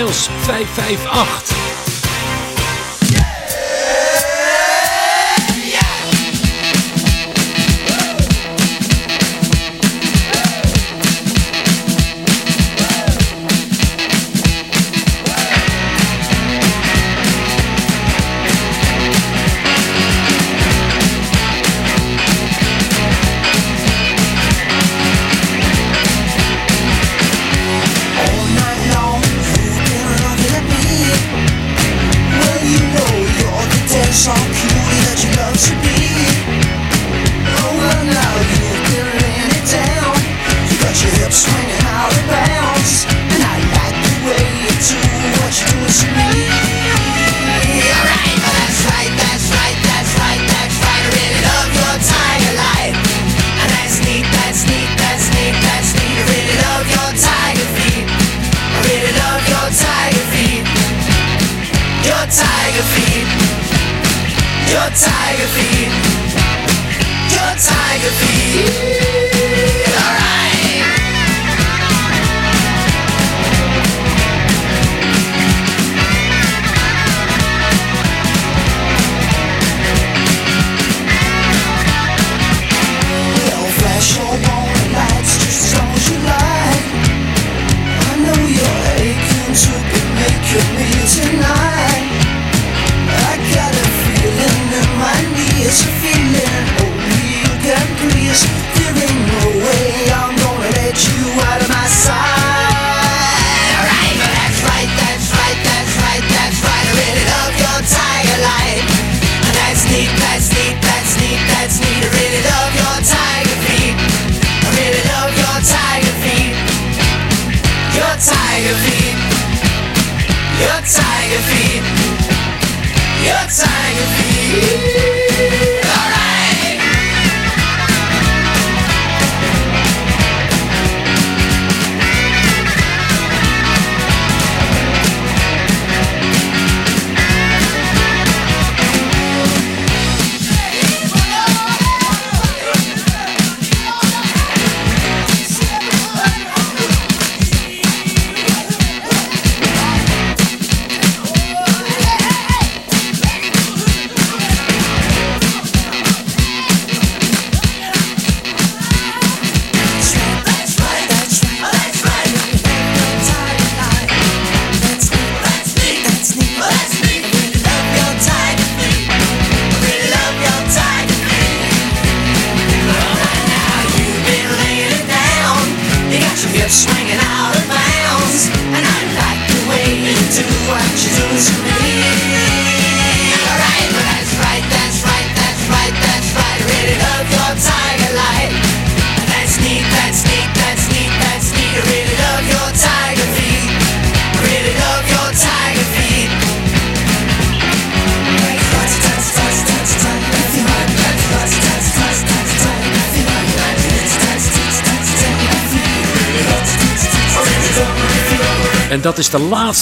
Els 558.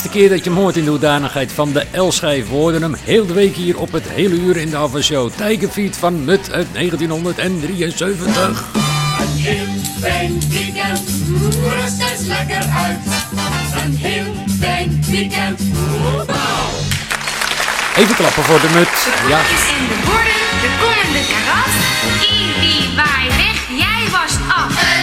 Laatste keer dat je hem hoort in de hoedanigheid van de L-schijf. We hoorden hem heel de week hier op het hele uur in de Ava Show. Tigerfeet van Mut uit 1973. Een heel fijn weekend, rust eens lekker uit. Een heel fijn weekend, Even klappen voor de Mut. Ja. is in de borden, de komende karat. Ibi, waai weg, jij was af.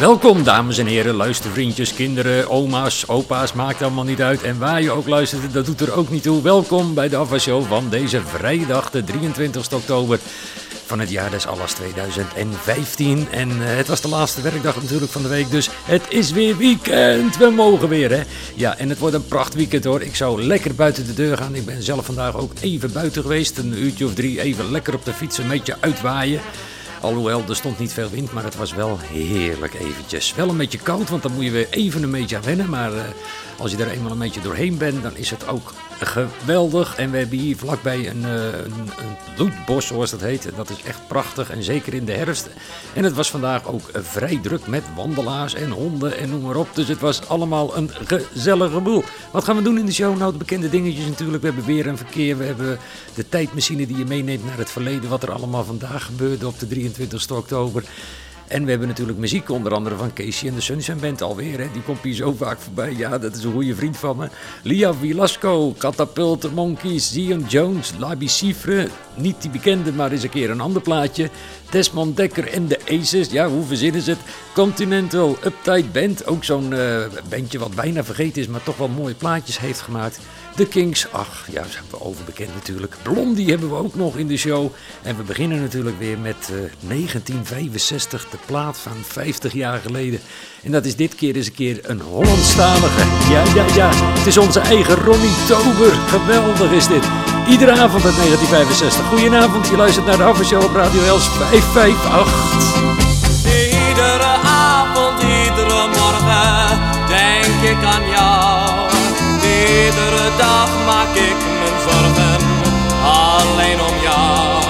Welkom dames en heren, luistervriendjes, kinderen, oma's, opa's, maakt allemaal niet uit. En waar je ook luistert, dat doet er ook niet toe. Welkom bij de Ava Show van deze vrijdag, de 23 oktober van het jaar des Allas 2015. En eh, het was de laatste werkdag natuurlijk van de week, dus het is weer weekend. We mogen weer, hè? Ja, en het wordt een prachtweekend hoor. Ik zou lekker buiten de deur gaan. Ik ben zelf vandaag ook even buiten geweest, een uurtje of drie, even lekker op de fiets een beetje uitwaaien. Alhoewel, er stond niet veel wind, maar het was wel heerlijk eventjes. Wel een beetje koud, want dan moet je weer even een beetje aan wennen. Maar eh, Als je er eenmaal een beetje doorheen bent, dan is het ook geweldig. En we hebben hier vlakbij een, uh, een, een bloedbos, zoals dat heet. Dat is echt prachtig en zeker in de herfst. En het was vandaag ook vrij druk met wandelaars en honden en noem maar op. Dus het was allemaal een gezellige boel. Wat gaan we doen in de show? Nou, de bekende dingetjes natuurlijk. We hebben weer een verkeer. We hebben de tijdmachine die je meeneemt naar het verleden. Wat er allemaal vandaag gebeurde op de 23 oktober. En we hebben natuurlijk muziek, onder andere van Casey en de Sunshine Band alweer. Hè. Die komt hier zo vaak voorbij. Ja, dat is een goede vriend van me. Lia Vilasco, Catapult, Monkeys, Zion Jones, Labi Cifre. Niet die bekende, maar eens een keer een ander plaatje. Desmond Dekker en de Aces. Ja, hoe verzinnen ze het? Continental, Uptight Band. Ook zo'n uh, bandje wat bijna vergeten is, maar toch wel mooie plaatjes heeft gemaakt. De Kings, ach ja, zijn we overbekend natuurlijk. Blondie hebben we ook nog in de show. En we beginnen natuurlijk weer met uh, 1965, de plaat van 50 jaar geleden. En dat is dit keer eens een keer een Hollandstalige. Ja, ja, ja, het is onze eigen Ronnie Tober. Geweldig is dit. Iedere avond uit 1965. Goedenavond, je luistert naar de Aftershow op Radio Els 558. Iedere avond, iedere morgen denk ik aan jou. Iedere dag maak ik mijn zorgen alleen om jou.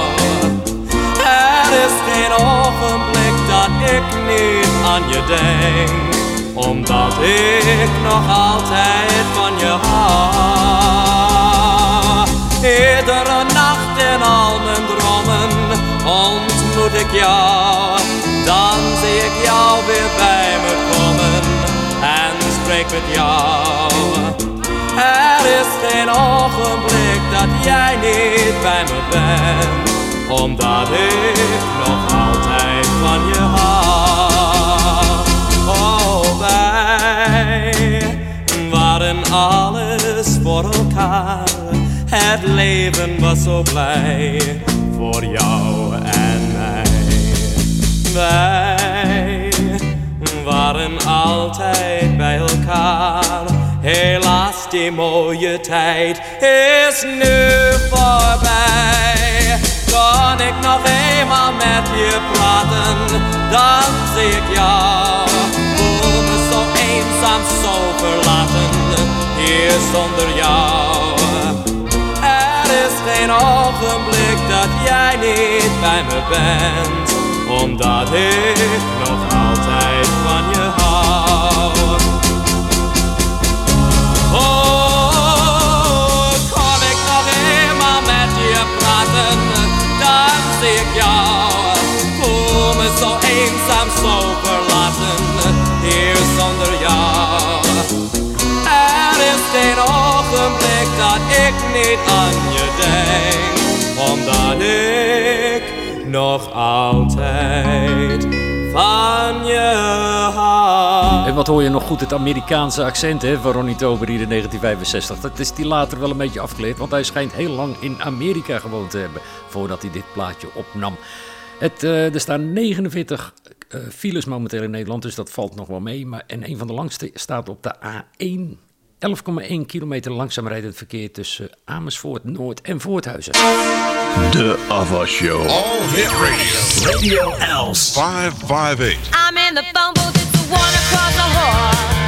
Er is geen ogenblik dat ik niet aan je denk, omdat ik nog altijd van je hou. Iedere nacht in al mijn dromen ontmoet ik jou, dan zie ik jou weer bij me komen en spreek met jou. Er is geen ogenblik dat jij niet bij me bent, omdat ik nog altijd van je hou. Oh, wij waren alles voor elkaar. Het leven was zo blij voor jou en mij. Wij waren altijd bij elkaar. Helaas, die mooie tijd is nu voorbij. Kan ik nog eenmaal met je praten, dan zie ik jou. Voel zo eenzaam, zo verlaten, hier zonder jou. Geen ogenblik dat jij niet bij me bent, omdat ik nog altijd van je hou. Oh, kon ik nog eenmaal met je praten, dan zie ik jou. Voel me zo eenzaam, zo verlaten, hier zonder jou. Er is geen ogenblik dat ik niet aan nog altijd van je hou. En wat hoor je nog goed, het Amerikaanse accent hè, van Ronnie Tober in 1965. Dat is die later wel een beetje afgeleerd, want hij schijnt heel lang in Amerika gewoond te hebben voordat hij dit plaatje opnam. Het, uh, er staan 49 uh, files momenteel in Nederland, dus dat valt nog wel mee. Maar, en een van de langste staat op de A1. 11,1 kilometer langzaam rijdend verkeer tussen Amersfoort, Noord en Voorthuizen. De Ava Show. All Hit Radio. Radio Els. 558. I'm in the booth, it's the one across the hall.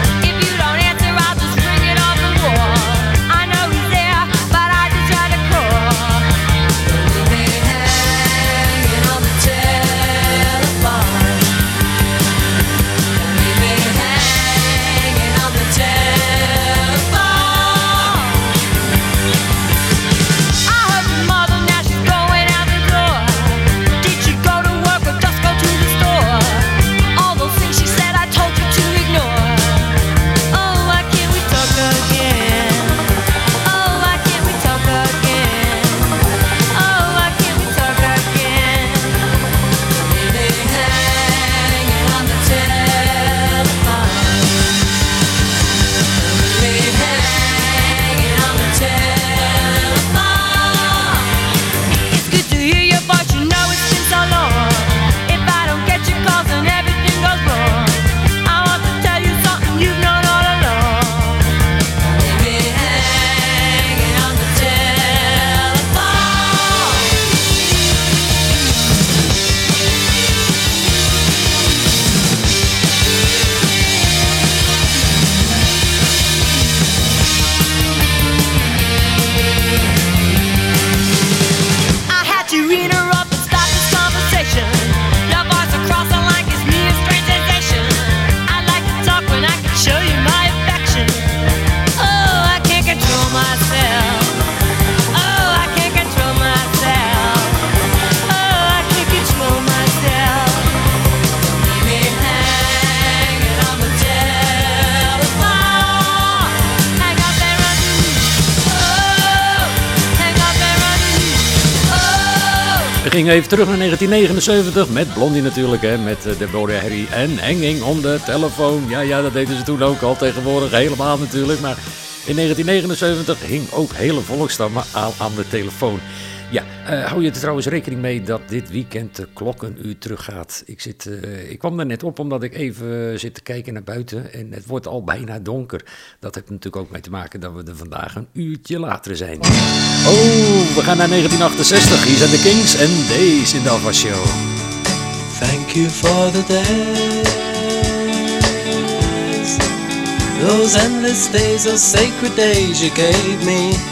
Gingen even terug naar 1979 met Blondie natuurlijk, hè, met eh, Deborah Harry en Henging on de telefoon. Ja, ja, dat deden ze toen ook al, tegenwoordig helemaal natuurlijk. Maar in 1979 hing ook hele volkstammen aan, aan de telefoon. Ja, eh, hou je er trouwens rekening mee dat dit weekend de klok een uur teruggaat. Ik, zit, eh, ik kwam er net op omdat ik even zit te kijken naar buiten en het wordt al bijna donker. Dat heeft natuurlijk ook mee te maken dat we er vandaag een uurtje later zijn. Oh, we gaan naar 1968. Hier zijn de Kings en Days in de Alpha Show. Thank you for the days, those endless days, those sacred days you gave me.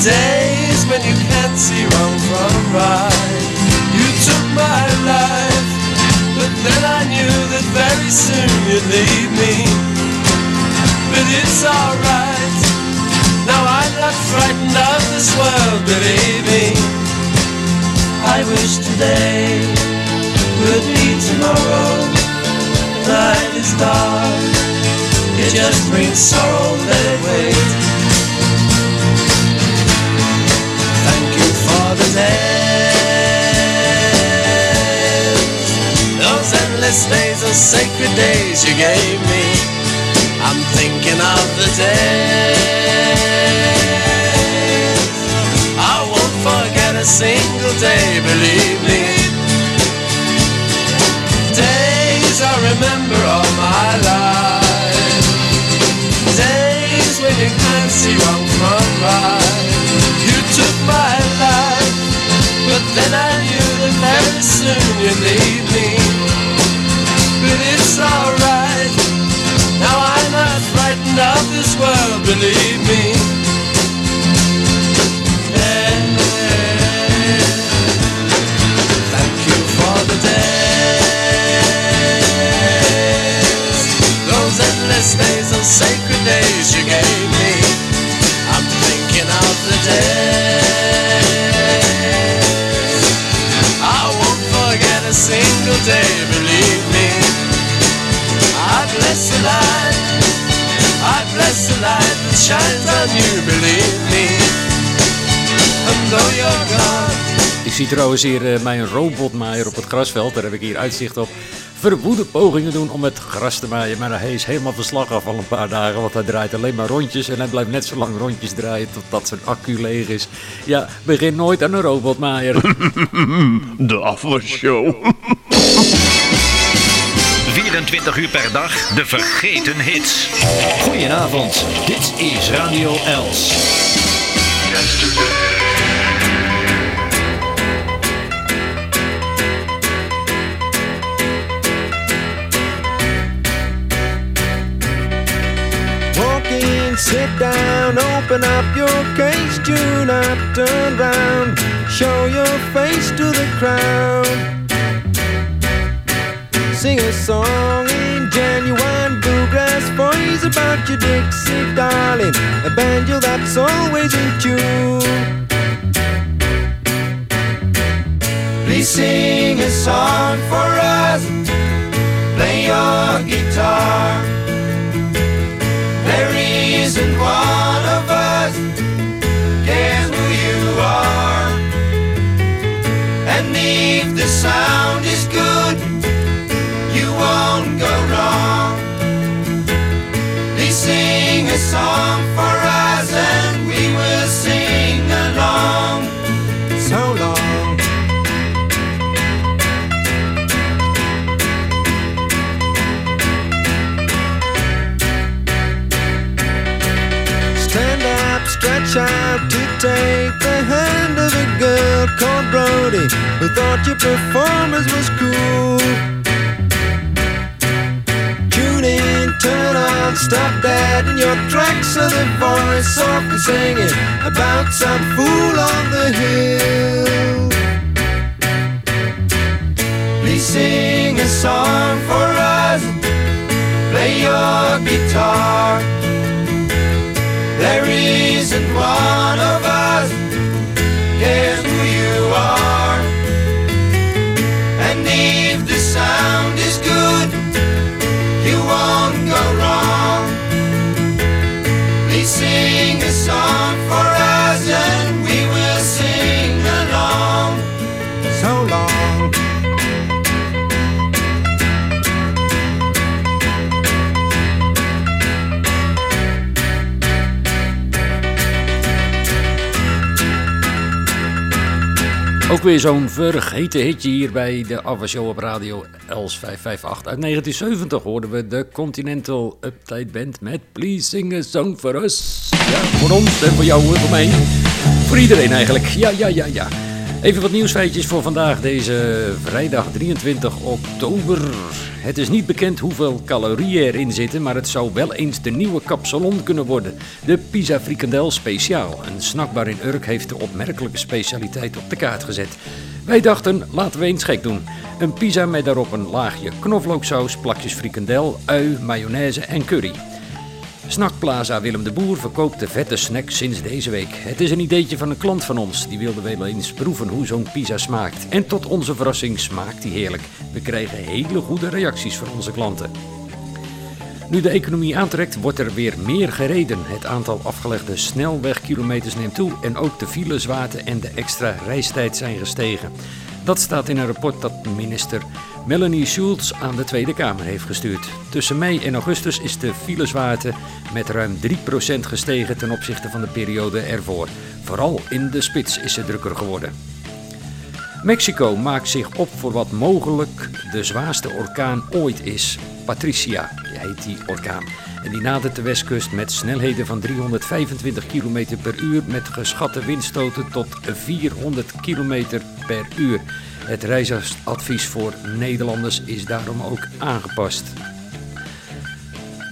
Days when you can't see wrong from right. You took my life, but then I knew that very soon you'd leave me. But it's alright. Now I'm not frightened of this world, believe me. I wish today would be tomorrow. Night is dark, it just brings sorrow, let it wait. Days, those endless days, those sacred days you gave me. I'm thinking of the days. I won't forget a single day, believe me. Days I remember all my life. Days when you can't see wrong from right. Then I knew that very soon you'd leave me. But it's alright. Now I'm not frightened of this world, believe me. Thank you for the days, those endless days, those sacred days you gave me. I'm thinking of the days. A single day, believe me. I bless the light, I bless the light that shines on you, believe me. And though you're gone. Ik zie trouwens hier eh, mijn robotmaaier op het grasveld. Daar heb ik hier uitzicht op. Verwoede pogingen doen om het gras te maaien. Maar hij is helemaal verslag af al een paar dagen. Want hij draait alleen maar rondjes. En hij blijft net zo lang rondjes draaien totdat zijn accu leeg is. Ja, begin nooit aan een robotmaaier. De afwasshow. 24 uur per dag de vergeten hits. Goedenavond, dit is Radio Els. Sit down, open up your case, tune up, turn round, show your face to the crowd. Sing a song in genuine bluegrass voice about your Dixie darling, a banjo that's always in tune. Please sing a song for us, play your guitar. Sound is good, you won't go wrong. Please sing a song for us and we will sing along. So long. Stand up, stretch out to called Brody who thought your performance was cool. Tune in, turn on, stop that in your tracks of the voice softly singing about some fool on the hill. Please sing a song for us. Play your guitar. There isn't one of us Ook weer zo'n vergeten hitje hier bij de Ava Show op radio Els 558. Uit 1970 hoorden we de Continental Uptight Band met Please Sing a Song for Us. Ja, voor ons en voor jou en voor mij. Voor iedereen eigenlijk. Ja, ja, ja, ja. Even wat nieuwsfeitjes voor vandaag, deze vrijdag 23 oktober. Het is niet bekend hoeveel calorieën erin zitten, maar het zou wel eens de nieuwe kapsalon kunnen worden. De Pizza Frikandel Speciaal. Een snackbar in Urk heeft de opmerkelijke specialiteit op de kaart gezet. Wij dachten, laten we eens gek doen. Een pizza met daarop een laagje knoflooksaus, plakjes frikandel, ui, mayonaise en curry. Snackplaza Willem de Boer verkoopt de vette snack sinds deze week. Het is een ideetje van een klant van ons. Die wilde wel eens proeven hoe zo'n pizza smaakt. En tot onze verrassing smaakt die heerlijk. We krijgen hele goede reacties van onze klanten. Nu de economie aantrekt, wordt er weer meer gereden. Het aantal afgelegde snelwegkilometers neemt toe en ook de filezwaarte en de extra reistijd zijn gestegen. Dat staat in een rapport dat minister Melanie Schultz aan de Tweede Kamer heeft gestuurd. Tussen mei en augustus is de filezwaarte met ruim 3% gestegen ten opzichte van de periode ervoor. Vooral in de spits is ze drukker geworden. Mexico maakt zich op voor wat mogelijk de zwaarste orkaan ooit is. Patricia heet die orkaan. En die nadert de westkust met snelheden van 325 km per uur met geschatte windstoten tot 400 km per uur. Het reisadvies voor Nederlanders is daarom ook aangepast.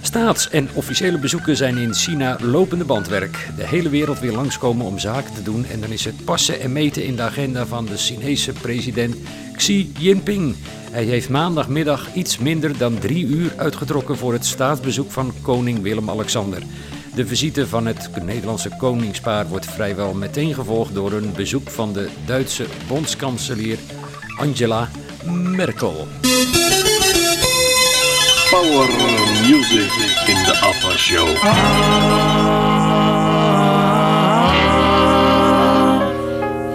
Staats- en officiële bezoeken zijn in China lopende bandwerk. De hele wereld wil langskomen om zaken te doen en dan is het passen en meten in de agenda van de Chinese president Xi Jinping. Hij heeft maandagmiddag iets minder dan drie uur uitgetrokken voor het staatsbezoek van koning Willem-Alexander. De visite van het Nederlandse koningspaar wordt vrijwel meteen gevolgd door een bezoek van de Duitse bondskanselier Angela Merkel. Power music in the Alpha Show.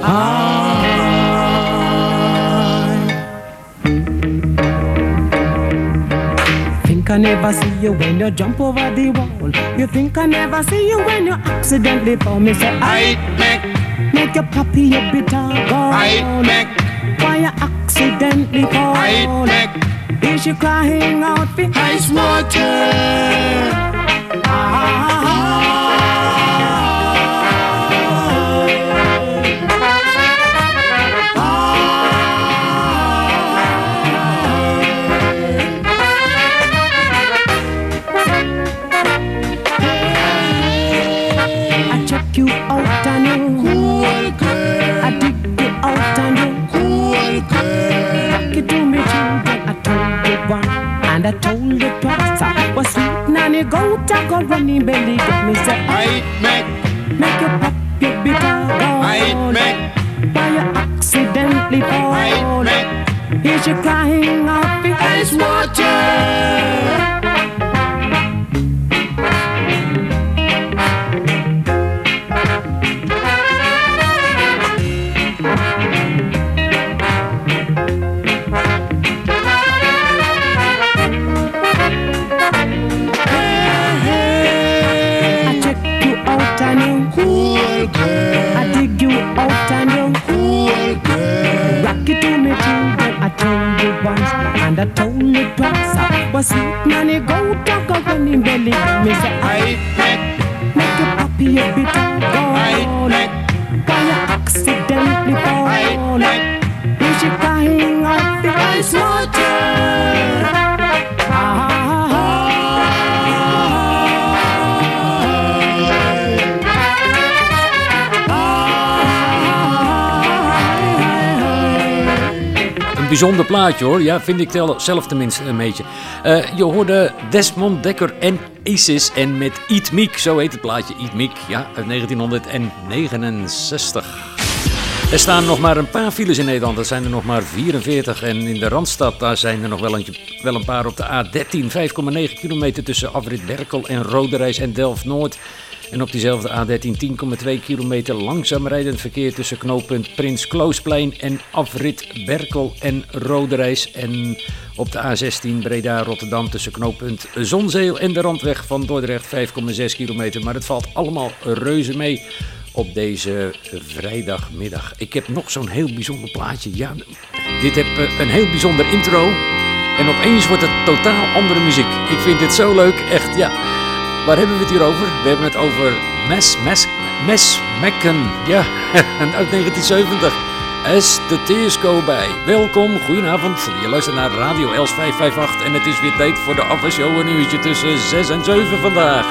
Think I never see you when you jump over the wall. You think I never see you when you accidentally fall. Me say I make make your puppy a bitter gall. I make why you accidentally fall. I make is she crying out for ice water? I goat. I go running belly. Get me say I make make you pop your bitter gall. I make why you accidentally fall. I make hear you crying out for ice water. grasser. But sweet money go dog a running belly. Me say, I make, make you happy a bit. Go I make. Bijzonder plaatje hoor. Ja, vind ik zelf tenminste een beetje. Eh, je hoorde Desmond Dekker en Isis en met Eat Meek, zo heet het plaatje, Eat Meek, ja, uit 1969. Er staan nog maar een paar files in Nederland. Er zijn er nog maar 44. En in de Randstad daar zijn er nog wel een, wel een paar op de A13. 5,9 kilometer tussen Afrit Berkel en Roderijs en Delft-Noord. En op diezelfde A13 10,2 kilometer langzaam rijdend verkeer tussen knooppunt Prins Kloosplein en afrit Berkel en Roderijs. En op de A16 Breda-Rotterdam tussen knooppunt Zonzeel en de randweg van Dordrecht 5,6 kilometer. Maar het valt allemaal reuze mee op deze vrijdagmiddag. Ik heb nog zo'n heel bijzonder plaatje. Ja, dit heb eh, een heel bijzonder intro. En opeens wordt het totaal andere muziek. Ik vind dit zo leuk, echt ja. Waar hebben we het hier over? We hebben het over Mes, Mes, Mes Mekken. Ja, uit 1970. As the Tears Go By. Welkom, goedenavond. Je luistert naar Radio Els 558 en het is weer tijd voor de afwasshow. Een uurtje tussen 6 en 7 vandaag.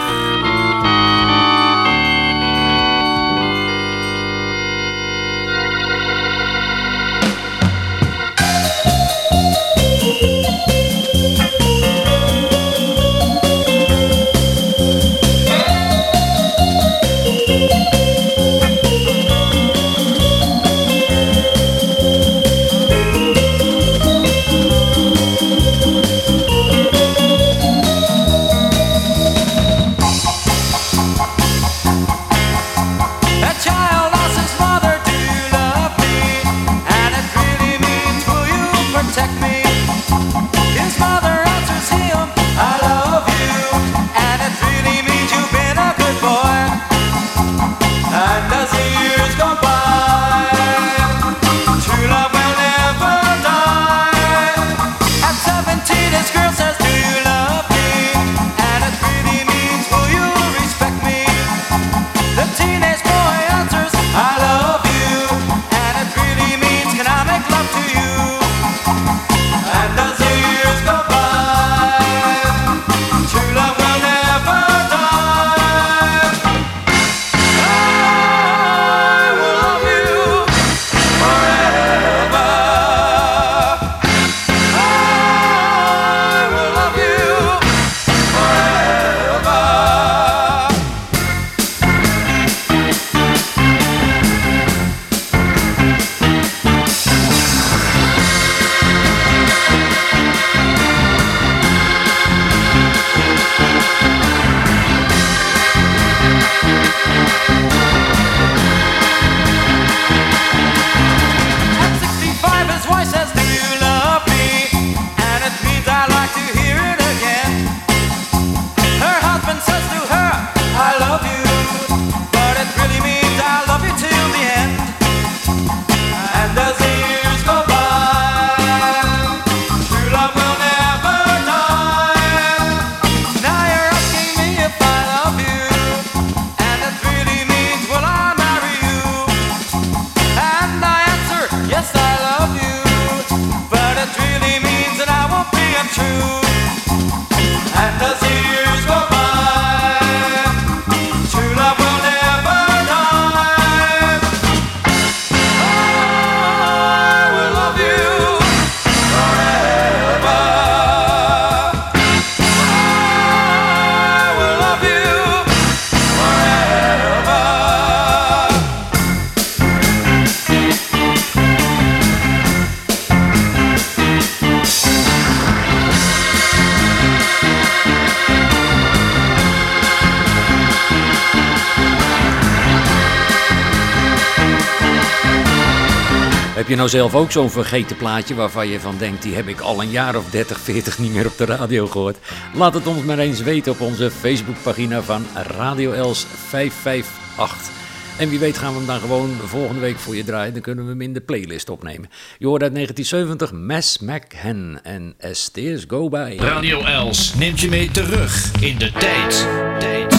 Je nou zelf ook zo'n vergeten plaatje waarvan je van denkt, die heb ik al een jaar of 30, 40 niet meer op de radio gehoord? Laat het ons maar eens weten op onze Facebookpagina van Radio Els 558. En wie weet gaan we hem dan gewoon volgende week voor je draaien. Dan kunnen we hem in de playlist opnemen. Je hoort uit 1970 Mass McHen en As Go By. Radio Els neemt je mee terug in de tijd. Tijd.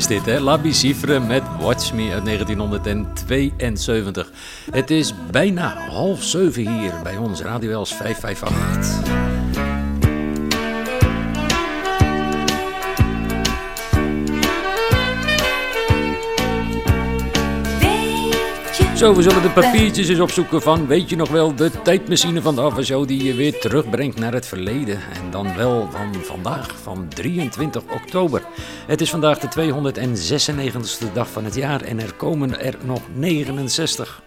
Is dit, hè? La met Watch Me uit 1972. Het is bijna half zeven hier bij ons, Radio Els 558. Zo, we zullen de papiertjes eens opzoeken van, weet je nog wel, de tijdmachine van de Avashow die je weer terugbrengt naar het verleden. Dan wel van vandaag, van 23 oktober. Het is vandaag de 296ste dag van het jaar en er komen er nog 69.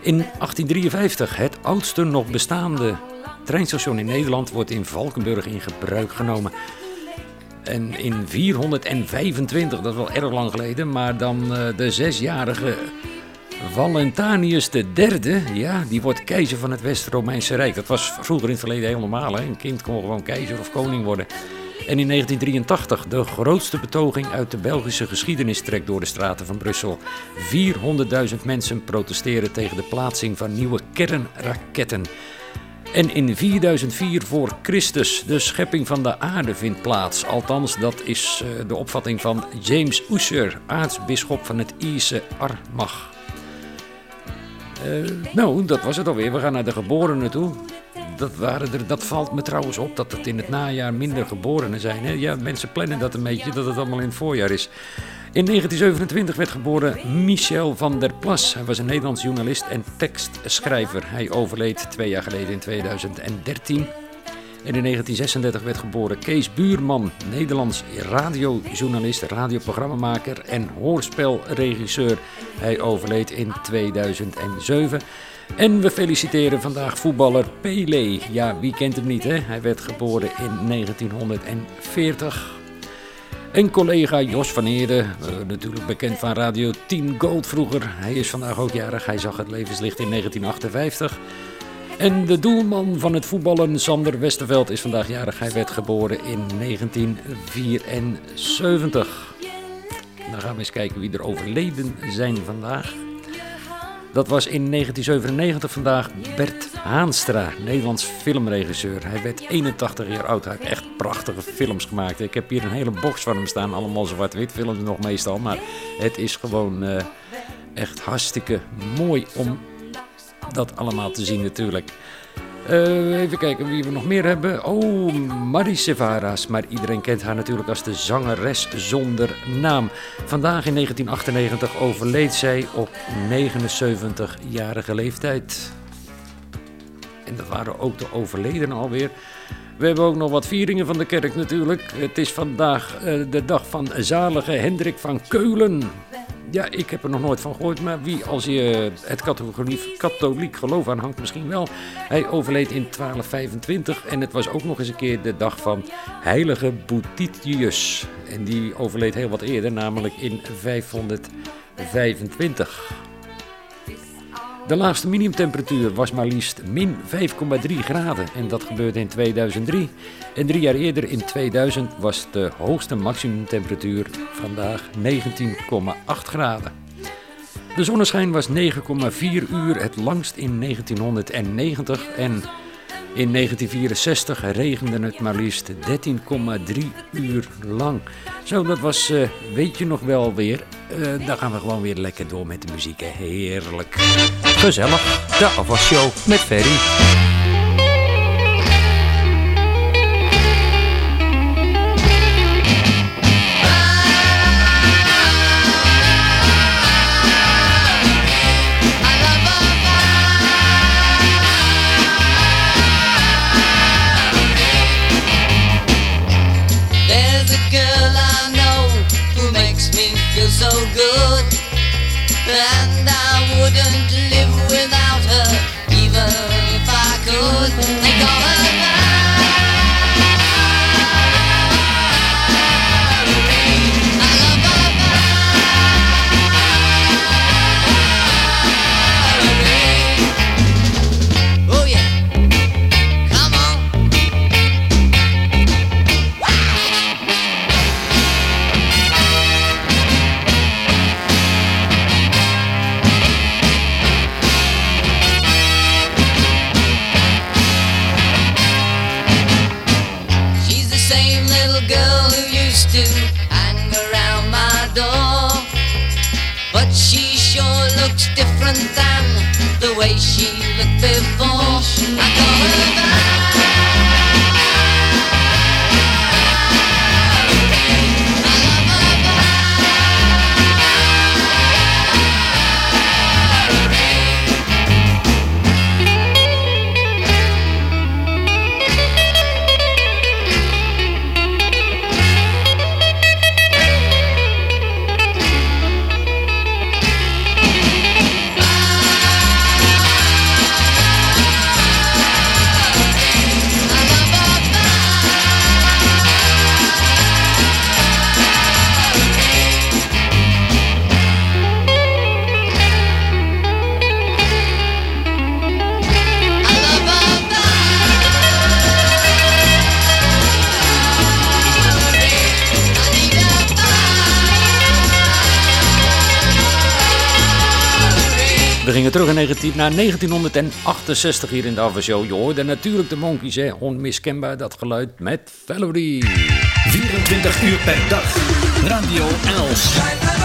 In 1853, het oudste nog bestaande treinstation in Nederland, wordt in Valkenburg in gebruik genomen. En in 425, dat is wel erg lang geleden, maar dan eh, de zesjarige Valentinius III, ja, die wordt keizer van het West-Romeinse Rijk. Dat was vroeger in het verleden heel normaal, hè? een kind kon gewoon keizer of koning worden. En in 1983 de grootste betoging uit de Belgische geschiedenis trekt door de straten van Brussel. 400.000 mensen protesteren tegen de plaatsing van nieuwe kernraketten. En in 4004 voor Christus de schepping van de aarde vindt plaats. Althans, dat is eh, de opvatting van James Ussher, aartsbisschop van het Ierse Armagh. Eh, nou, dat was het alweer. We gaan naar de geborenen toe. Dat, waren er, dat valt me trouwens op dat het in het najaar minder geborenen zijn. Hè? Ja, mensen plannen dat een beetje, dat het allemaal in het voorjaar is. In 1927 werd geboren Michel van der Plas. Hij was een Nederlands journalist en tekstschrijver. Hij overleed twee jaar geleden in 2013. En in 1936 werd geboren Kees Buurman, Nederlands radiojournalist, radioprogrammamaker en hoorspelregisseur. Hij overleed in 2007. En we feliciteren vandaag voetballer Pele. Ja, wie kent hem niet, hè? Hij werd geboren in 1940. En collega Jos van Eerde, eh, natuurlijk bekend van Radio 10 Gold vroeger. Hij is vandaag ook jarig. Hij zag het levenslicht in 1958. En de doelman van het voetballen, Sander Westerveld, is vandaag jarig. Hij werd geboren in 1974. Dan gaan we eens kijken wie er overleden zijn vandaag. Dat was in 1997 vandaag Bert Haanstra, Nederlands filmregisseur. Hij werd 81 jaar oud. Hij heeft echt prachtige films gemaakt. Ik heb hier een hele box van hem staan. Allemaal zwart-wit films nog meestal. Maar het is gewoon eh, echt hartstikke mooi om dat allemaal te zien natuurlijk. Eh, even kijken wie we nog meer hebben. Oh, Marie Sevaras. Maar iedereen kent haar natuurlijk als de zangeres zonder naam. Vandaag in 1998 overleed zij op 79-jarige leeftijd. En dat waren ook de overledenen alweer. We hebben ook nog wat vieringen van de kerk natuurlijk. Het is vandaag eh, de dag van zalige Hendrik van Keulen. Ja, ik heb er nog nooit van gehoord, maar wie als je het katholiek, geloof aanhangt misschien wel. Hij overleed in 1225 en het was ook nog eens een keer de dag van heilige Boetitius. En die overleed heel wat eerder, namelijk in 525. De laagste minimumtemperatuur was maar liefst min 5,3 graden en dat gebeurde in 2003. En drie jaar eerder in 2000 was de hoogste maximumtemperatuur vandaag 19,8 graden. De zonneschijn was 9,4 uur het langst in 1990 en in 1964 regende het maar liefst 13,3 uur lang. Zo, dat was, eh, weet je nog wel weer. Eh, dan gaan we gewoon weer lekker door met de muziek. Heerlijk. Gezellig, de afwasshow met Ferry. 19 naar 1968 hier in de Avashow. Je hoorde natuurlijk de Monkeys, hè? onmiskenbaar dat geluid met Valerie. 24 uur per dag. Radio Els.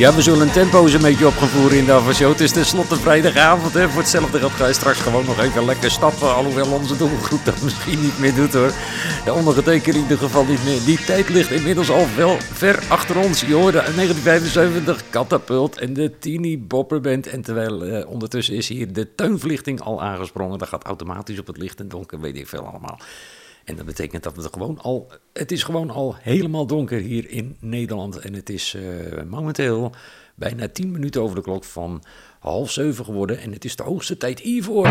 Ja, we zullen tempo's een beetje op gaan voeren in de avondshow. Het is tenslotte vrijdagavond. Hè. Voor hetzelfde geld ga je straks gewoon nog even lekker stappen. Alhoewel onze doelgroep dat misschien niet meer doet hoor. De ondergetekende in ieder geval niet meer. Die tijd ligt inmiddels al wel ver achter ons. Je hoorde uit 1975 Catapult en de Teeny Bopper Band. En terwijl eh, ondertussen is hier de tuinverlichting al aangesprongen. Dat gaat automatisch op het licht en donker, weet ik veel allemaal. En dat betekent dat het gewoon al, het is gewoon al helemaal donker hier in Nederland. En het is eh, momenteel bijna 10 minuten over de klok van half zeven geworden. En het is de hoogste tijd hiervoor.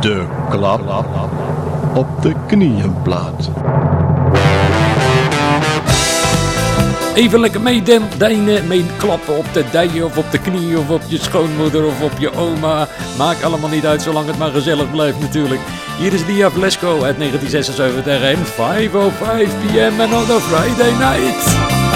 De klap op de knieënplaat. Even lekker meedijnen, meeklappen op de dijen of op de knie of op je schoonmoeder of op je oma. Maakt allemaal niet uit, zolang het maar gezellig blijft natuurlijk. Hier is Dia Flesco uit 1976 en 5.05 pm en on a Friday night.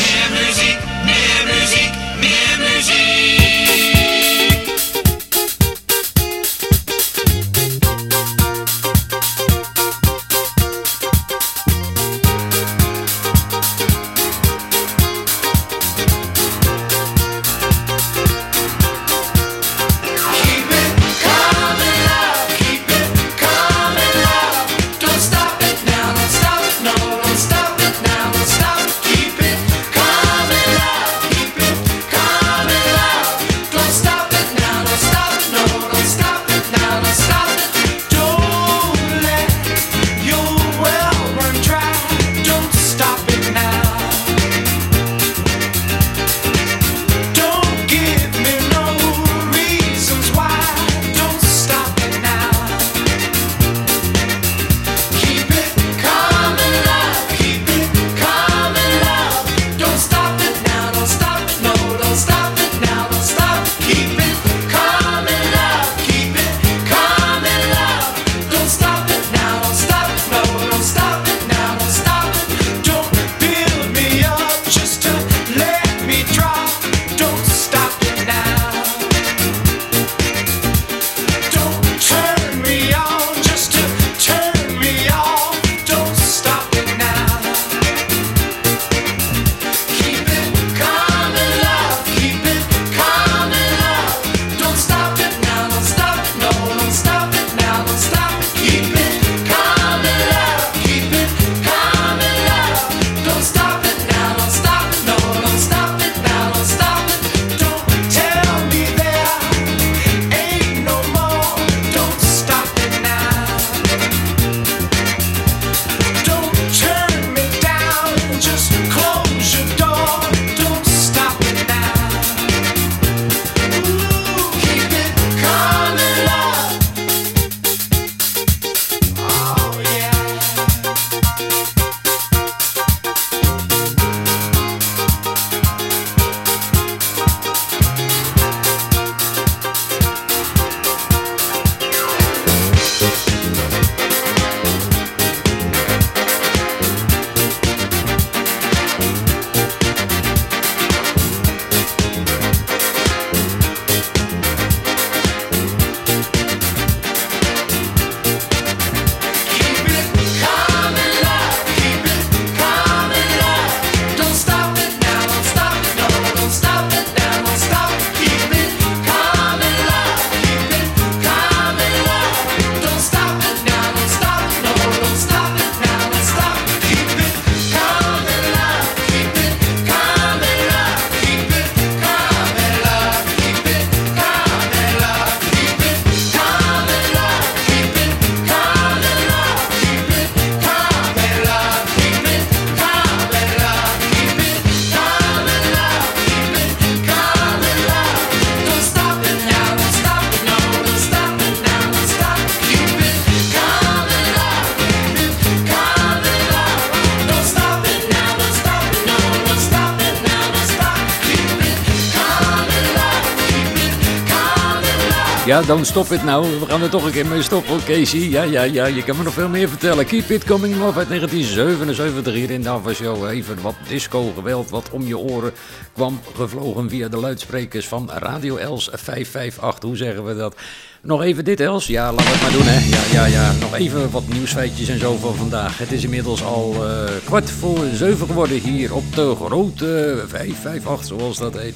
Ja, don't stop it nou. We gaan er toch een keer mee stoppen, Casey. Ja, ja, ja, je kan me nog veel meer vertellen. Keep It Coming Love uit 1977 hier in de Show. Even wat disco-geweld wat om je oren kwam gevlogen via de luidsprekers van Radio Els 558. Hoe zeggen we dat? Nog even dit, Els? Ja, laten we het maar doen, hè. Ja, ja, ja. Nog even wat nieuwsfeitjes en zo van vandaag. Het is inmiddels al eh, kwart voor zeven geworden hier op de grote 558, zoals dat heet.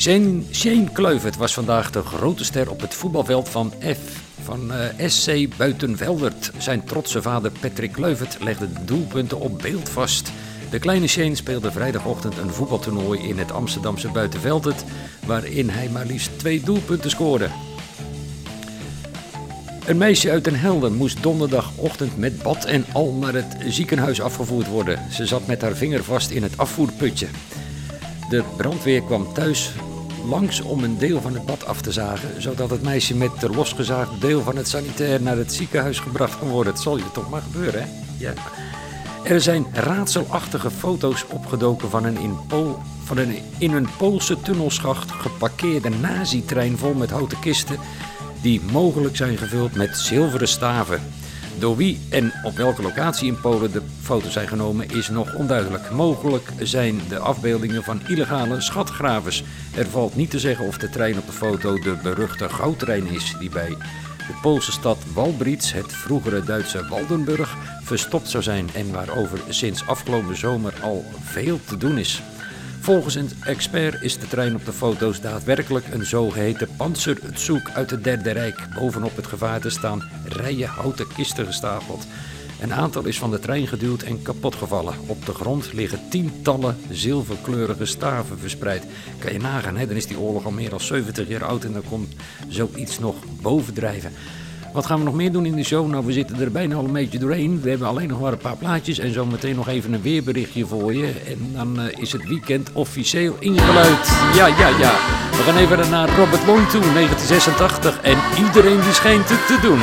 Shane, Kluivert was vandaag de grote ster op het voetbalveld van F. Van eh, SC Buitenveldert. Zijn trotse vader Patrick Kluivert legde de doelpunten op beeld vast. De kleine Shane speelde vrijdagochtend een voetbaltoernooi in het Amsterdamse Buitenveldert, waarin hij maar liefst twee doelpunten scoorde. Een meisje uit Den Helder moest donderdagochtend met bad en al naar het ziekenhuis afgevoerd worden. Ze zat met haar vinger vast in het afvoerputje. De brandweer kwam thuis langs om een deel van het bad af te zagen, zodat het meisje met de losgezaagde deel van het sanitair naar het ziekenhuis gebracht kan worden. Het zal je toch maar gebeuren, hè? Ja. Er zijn raadselachtige foto's opgedoken van een in, van een in een Poolse tunnelschacht geparkeerde nazi-trein vol met houten kisten die mogelijk zijn gevuld met zilveren staven. Door wie en op welke locatie in Polen de foto's zijn genomen is nog onduidelijk. Mogelijk zijn de afbeeldingen van illegale schatgravers. Er valt niet te zeggen of de trein op de foto de beruchte goudtrein is die bij de Poolse stad Walbrits, het vroegere Duitse Waldenburg, verstopt zou zijn en waarover sinds afgelopen zomer al veel te doen is. Volgens een expert is de trein op de foto's daadwerkelijk een zogeheten panzerzug uit het Derde Rijk. Bovenop het gevaarte staan rijen houten kisten gestapeld. Een aantal is van de trein geduwd en kapot gevallen. Op de grond liggen tientallen zilverkleurige staven verspreid. Kan je nagaan, hè? dan is die oorlog al meer dan 70 jaar oud en dan komt zoiets nog bovendrijven. Wat gaan we nog meer doen in de show? Nou, we zitten er bijna al een beetje doorheen. We hebben alleen nog maar een paar plaatjes en zometeen nog even een weerberichtje voor je. En dan eh, is het weekend officieel ingeluid. Ja, ja, ja. We gaan even naar Robert Long toe, 1986. En iedereen die schijnt het te doen.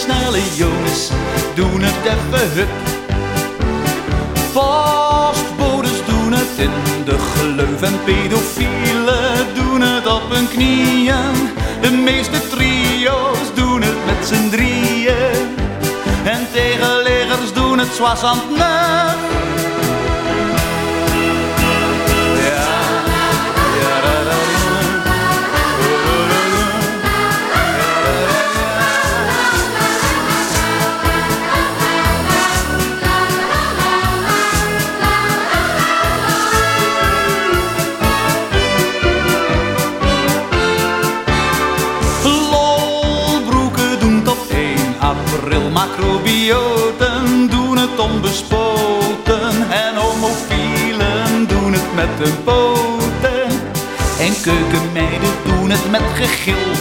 Snelle jongens doen het even hup. Postbodes doen het in de gleuf en pedofielen doen het op hun knieën. De meeste trio's doen het met z'n drieën. En tegenleggers doen het soissant neuf. April. Macrobioten doen het onbespoten. En homofielen doen het met hun poten. En keukenmeiden doen het met gegil.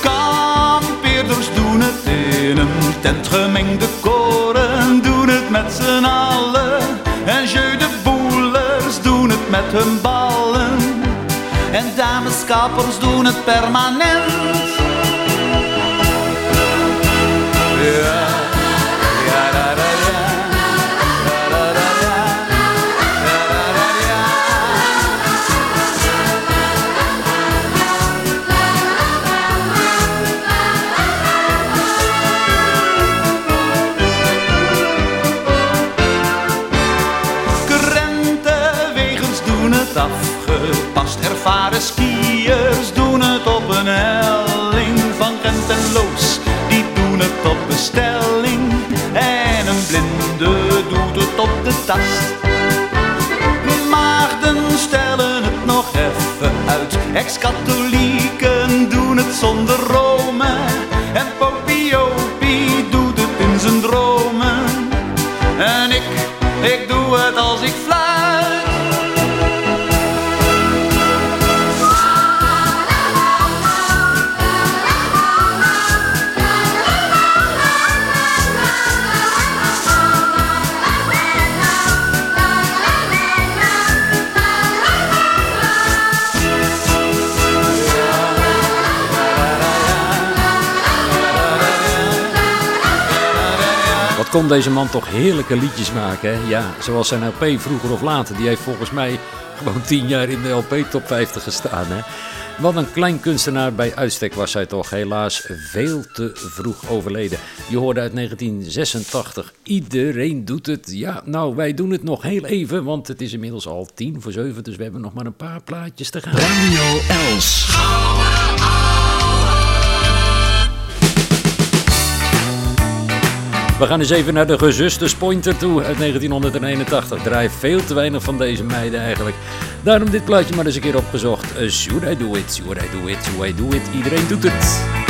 Kampeerders doen het in een tent gemengde koren. Doen het met z'n allen. En jeu de boelers doen het met hun ballen. En dameskappers doen het permanent. Tast. Maagden stellen het nog even uit. Ex-katholieken Kon deze man toch heerlijke liedjes maken? Ja, zoals zijn LP vroeger of later. Die heeft volgens mij gewoon 10 jaar in de LP top 50 gestaan, hè? Wat een klein kunstenaar bij uitstek was hij toch. Helaas veel te vroeg overleden. Je hoorde uit 1986. Iedereen doet het. Ja, nou, wij doen het nog heel even, want het is inmiddels al tien voor zeven. Dus we hebben nog maar een paar plaatjes te gaan. Radio Els. We gaan eens even naar de gezusters Pointer toe uit 1981. Draai veel te weinig van deze meiden eigenlijk. Daarom dit plaatje maar eens een keer opgezocht. Eh, Should I do it? Should I do it? Should I do it? Iedereen doet het.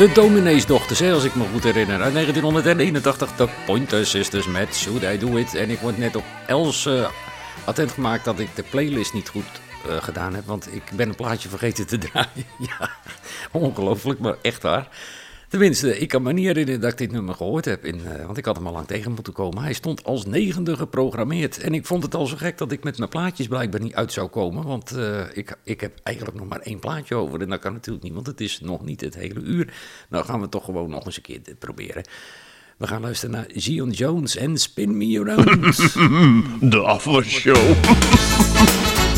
De domineesdochters, hè, als ik me goed herinner. Uit 1981, de Pointer Sisters met Should I Do It. En ik word net op Els eh, attent gemaakt dat ik de playlist niet goed eh, gedaan heb. Want ik ben een plaatje vergeten te draaien. ja, ongelooflijk, maar echt waar. Tenminste, ik kan me niet herinneren dat ik dit nummer gehoord heb. Eh, want ik had hem al lang tegen moeten komen. Hij stond als negende geprogrammeerd. En ik vond het al zo gek dat ik met mijn plaatjes blijkbaar niet uit zou komen. Want eh, ik, ik heb eigenlijk nog maar één plaatje over. En dat kan natuurlijk niet, want het is nog niet het hele uur. Nou gaan we toch gewoon nog eens een keer dit proberen. We gaan luisteren naar Zion Jones en Spin Me Around. De afwasshow.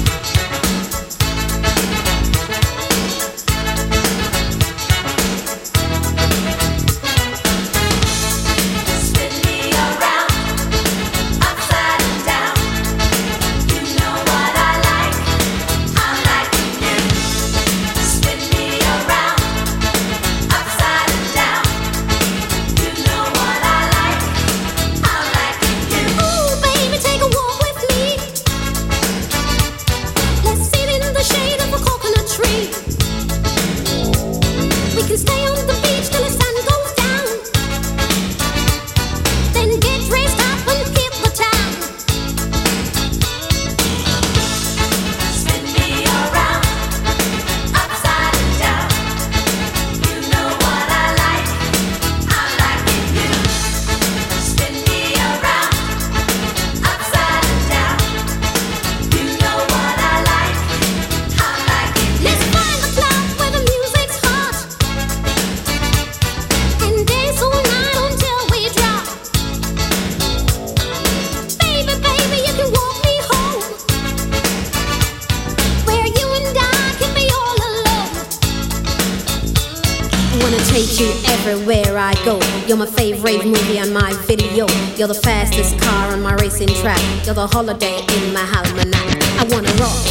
You're my favorite movie on my video. You're the fastest car on my racing track. You're the holiday in my almanac. I wanna rock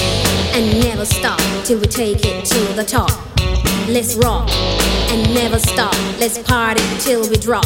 and never stop till we take it to the top. Let's rock and never stop. Let's party till we drop.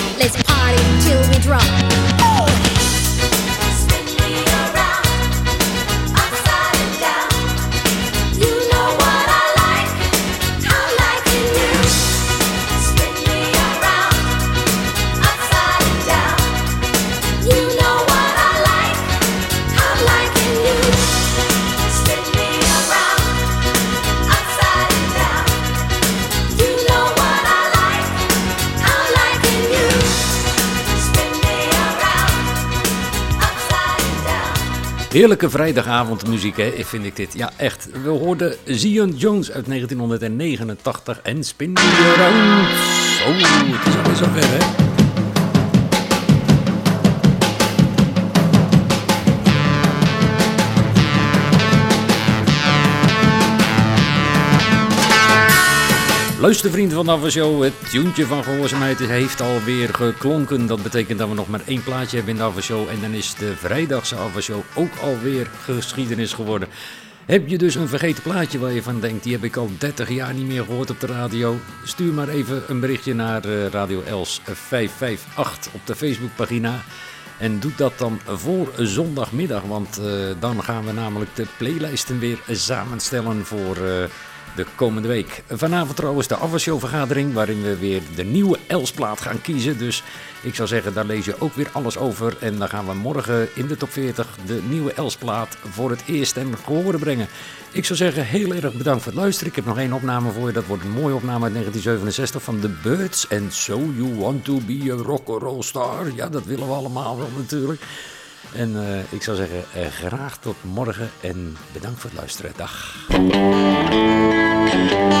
Heerlijke vrijdagavondmuziek, hè, vind ik dit. Ja, echt. We hoorden Zion Jones uit 1989 en Spin Around. Zo, het is alweer zover, hè? Luistervrienden van de Ava Show, het tuentje van gehoorzaamheid heeft alweer geklonken. Dat betekent dat we nog maar één plaatje hebben in de Ava Show. En dan is de vrijdagse Ava Show ook alweer geschiedenis geworden. Heb je dus een vergeten plaatje waar je van denkt, die heb ik al 30 jaar niet meer gehoord op de radio? Stuur maar even een berichtje naar eh, Radio Els 558 op de Facebookpagina. En doe dat dan voor zondagmiddag, want eh, dan gaan we namelijk de playlijsten weer samenstellen voor eh, de komende week. Vanavond trouwens de afwasshow vergadering waarin we weer de nieuwe Elsplaat gaan kiezen. Dus ik zou zeggen, daar lees je ook weer alles over. En dan gaan we morgen in de top 40 de nieuwe Elsplaat voor het eerst en gehoren brengen. Ik zou zeggen, heel erg bedankt voor het luisteren. Ik heb nog één opname voor je. Dat wordt een mooie opname uit 1967 van The Birds. En So You Want To Be A Rock Roll Star. Ja, dat willen we allemaal wel natuurlijk. En eh, ik zou zeggen, eh, graag tot morgen en bedankt voor het luisteren. Dag. So